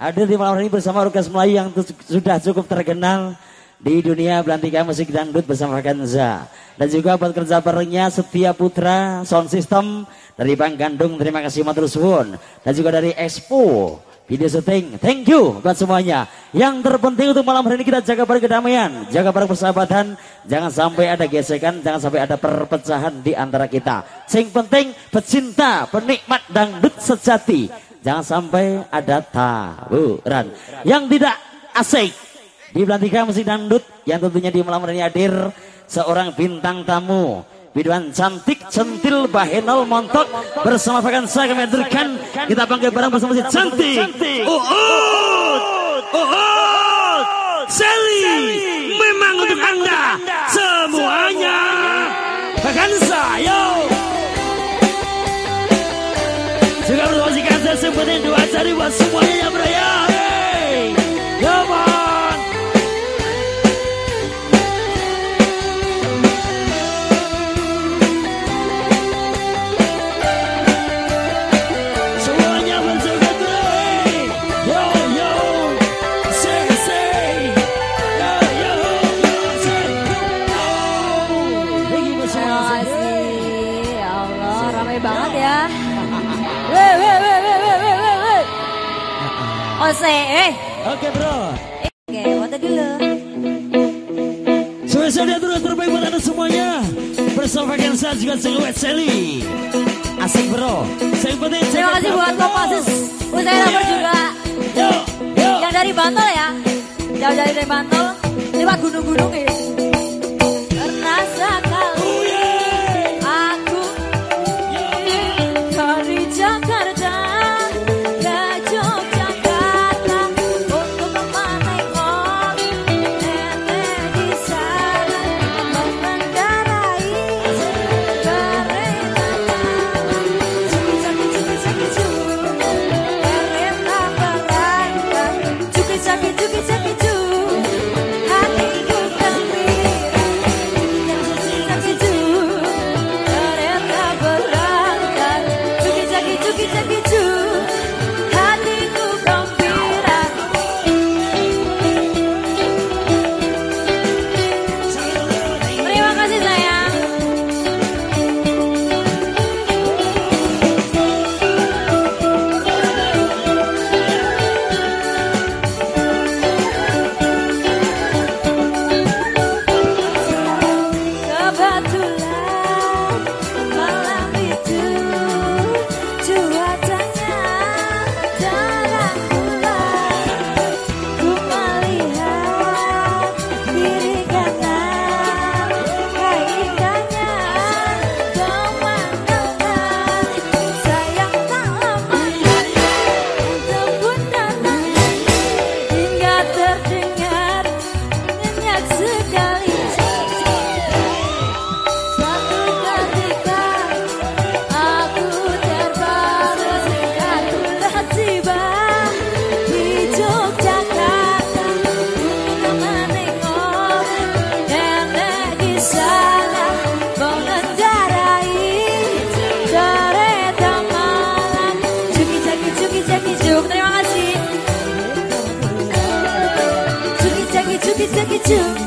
hadir di malam hari ini bersama Orkes Melayu yang sudah cukup terkenal di dunia belantika musik dangdut bersama Kanza. Dan juga buat kerja barengnya Setia Putra Sound System dari Bang Gandung. Terima kasih matur suwun. Dan juga dari Expo video syuting. Thank you buat semuanya. Yang terpenting untuk malam hari ini kita jaga pada kedamaian, jaga pada persahabatan, jangan sampai ada gesekan, jangan sampai ada perpecahan di antara kita. Sing penting pecinta, penikmat dangdut sejati. Jangan sampai ada tawuran. Yang tidak asik. Di Belantika Musik Dangdut yang tentunya di malam ini hadir seorang bintang tamu. Biduan cantik, centil, bahenol, montok. Bersama pakan saya kami hadirkan. Kita bangga bareng bersama si cantik. Uut, Uut, Sally, memang untuk anda. Semuanya. Bahkan saya. Sari Wasuwa Yabraya Ose, eh. Oke bro Oke, foto dulu. Dia terus terbaik buat anda semuanya Bersama Kensa juga Cewek Sally Asik bro Saya penting Terima kasih buat Kopassus. Usai nomor juga. Yo yo Yang dari Bantul ya. Jauh dari dari Bantul. Lewat gunung-gunung ya. do.